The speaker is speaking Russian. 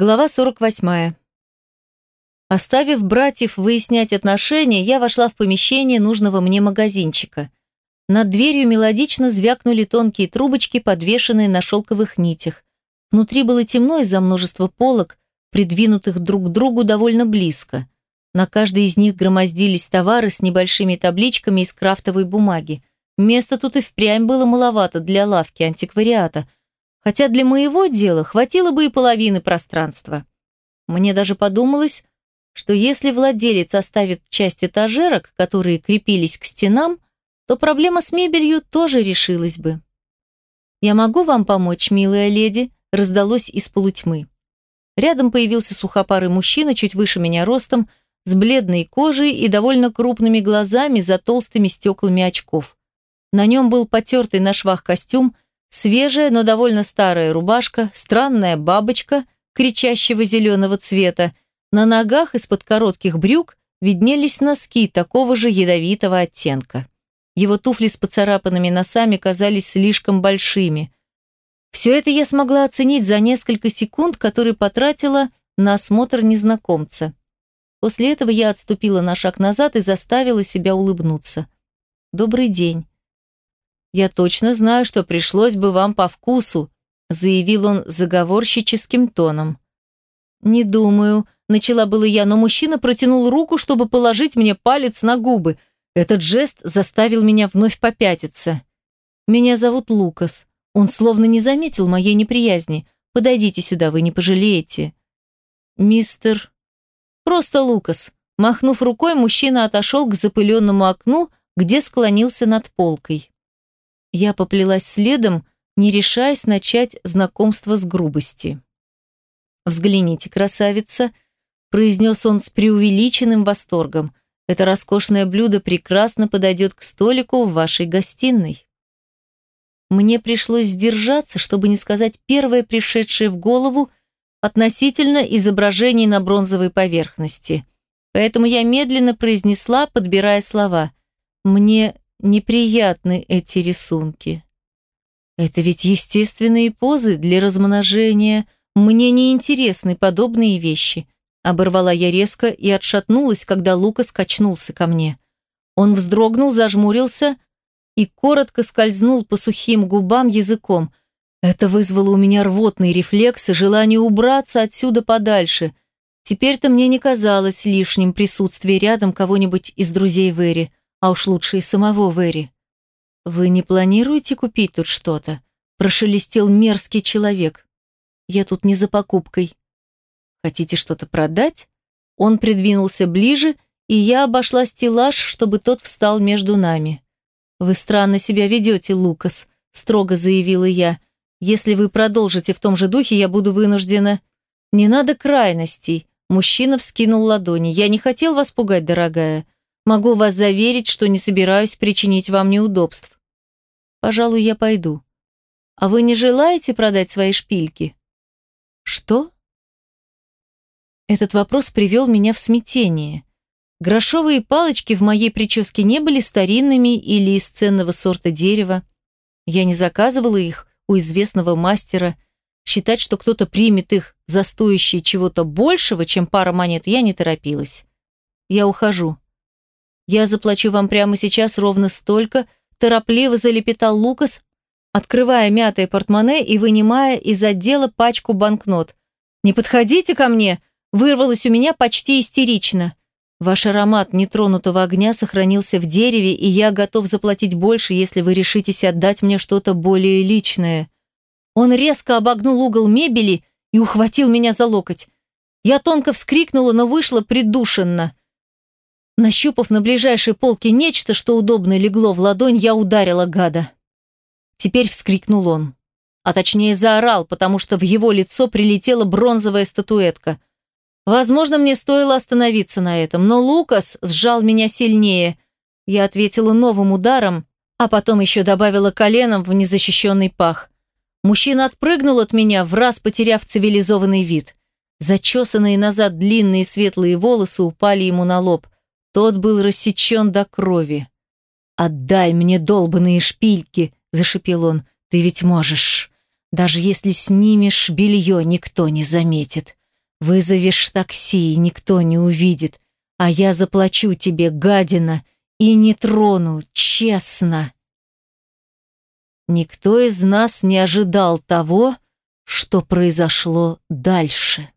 Глава 48. Оставив братьев выяснять отношения, я вошла в помещение нужного мне магазинчика. Над дверью мелодично звякнули тонкие трубочки, подвешенные на шелковых нитях. Внутри было темно из-за множества полок, придвинутых друг к другу довольно близко. На каждой из них громоздились товары с небольшими табличками из крафтовой бумаги. Места тут и впрямь было маловато для лавки антиквариата – хотя для моего дела хватило бы и половины пространства. Мне даже подумалось, что если владелец оставит часть этажерок, которые крепились к стенам, то проблема с мебелью тоже решилась бы. «Я могу вам помочь, милая леди?» раздалось из полутьмы. Рядом появился сухопарый мужчина, чуть выше меня ростом, с бледной кожей и довольно крупными глазами за толстыми стеклами очков. На нем был потертый на швах костюм, Свежая, но довольно старая рубашка, странная бабочка, кричащего зеленого цвета. На ногах из-под коротких брюк виднелись носки такого же ядовитого оттенка. Его туфли с поцарапанными носами казались слишком большими. Все это я смогла оценить за несколько секунд, которые потратила на осмотр незнакомца. После этого я отступила на шаг назад и заставила себя улыбнуться. «Добрый день. «Я точно знаю, что пришлось бы вам по вкусу», заявил он заговорщическим тоном. «Не думаю», – начала было я, но мужчина протянул руку, чтобы положить мне палец на губы. Этот жест заставил меня вновь попятиться. «Меня зовут Лукас. Он словно не заметил моей неприязни. Подойдите сюда, вы не пожалеете». «Мистер...» «Просто Лукас». Махнув рукой, мужчина отошел к запыленному окну, где склонился над полкой. Я поплелась следом, не решаясь начать знакомство с грубости. «Взгляните, красавица!» – произнес он с преувеличенным восторгом. «Это роскошное блюдо прекрасно подойдет к столику в вашей гостиной». Мне пришлось сдержаться, чтобы не сказать первое пришедшее в голову относительно изображений на бронзовой поверхности. Поэтому я медленно произнесла, подбирая слова. «Мне неприятны эти рисунки. Это ведь естественные позы для размножения. Мне не интересны подобные вещи. Оборвала я резко и отшатнулась, когда Лука скачнулся ко мне. Он вздрогнул, зажмурился и коротко скользнул по сухим губам языком. Это вызвало у меня рвотный рефлекс и желание убраться отсюда подальше. Теперь-то мне не казалось лишним присутствие рядом кого-нибудь из друзей Вэри а уж лучше и самого Вэри. «Вы не планируете купить тут что-то?» – прошелестел мерзкий человек. «Я тут не за покупкой». «Хотите что-то продать?» Он придвинулся ближе, и я обошла стеллаж, чтобы тот встал между нами. «Вы странно себя ведете, Лукас», – строго заявила я. «Если вы продолжите в том же духе, я буду вынуждена...» «Не надо крайностей», – мужчина вскинул ладони. «Я не хотел вас пугать, дорогая. Могу вас заверить, что не собираюсь причинить вам неудобств. Пожалуй, я пойду. А вы не желаете продать свои шпильки? Что? Этот вопрос привел меня в смятение. Грошовые палочки в моей прическе не были старинными или из ценного сорта дерева. Я не заказывала их у известного мастера. Считать, что кто-то примет их за стоящие чего-то большего, чем пара монет, я не торопилась. Я ухожу. «Я заплачу вам прямо сейчас ровно столько», торопливо залепетал Лукас, открывая мятое портмоне и вынимая из отдела пачку банкнот. «Не подходите ко мне!» вырвалось у меня почти истерично. Ваш аромат нетронутого огня сохранился в дереве, и я готов заплатить больше, если вы решитесь отдать мне что-то более личное. Он резко обогнул угол мебели и ухватил меня за локоть. Я тонко вскрикнула, но вышла придушенно. Нащупав на ближайшей полке нечто, что удобно легло в ладонь, я ударила гада. Теперь вскрикнул он. А точнее заорал, потому что в его лицо прилетела бронзовая статуэтка. Возможно, мне стоило остановиться на этом, но Лукас сжал меня сильнее. Я ответила новым ударом, а потом еще добавила коленом в незащищенный пах. Мужчина отпрыгнул от меня, в раз потеряв цивилизованный вид. Зачесанные назад длинные светлые волосы упали ему на лоб – тот был рассечен до крови. «Отдай мне долбанные шпильки!» – зашипел он. «Ты ведь можешь. Даже если снимешь белье, никто не заметит. Вызовешь такси, и никто не увидит, а я заплачу тебе, гадина, и не трону, честно. Никто из нас не ожидал того, что произошло дальше.